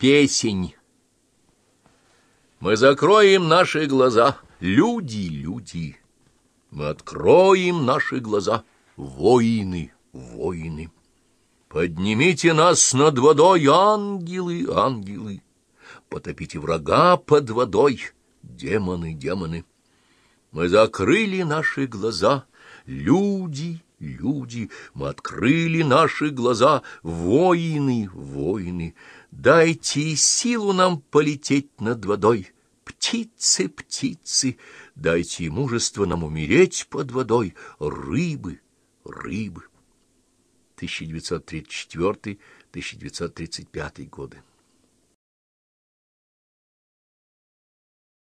Песень. Мы закроем наши глаза, люди, люди. Мы откроем наши глаза, воины, воины. Поднимите нас над водой, ангелы, ангелы. Потопите врага под водой, демоны, демоны. Мы закрыли наши глаза, люди, люди. Мы открыли наши глаза, воины, воины. Дайте силу нам полететь над водой, птицы, птицы. Дайте мужество нам умереть под водой, рыбы, рыбы. 1934-1935 годы.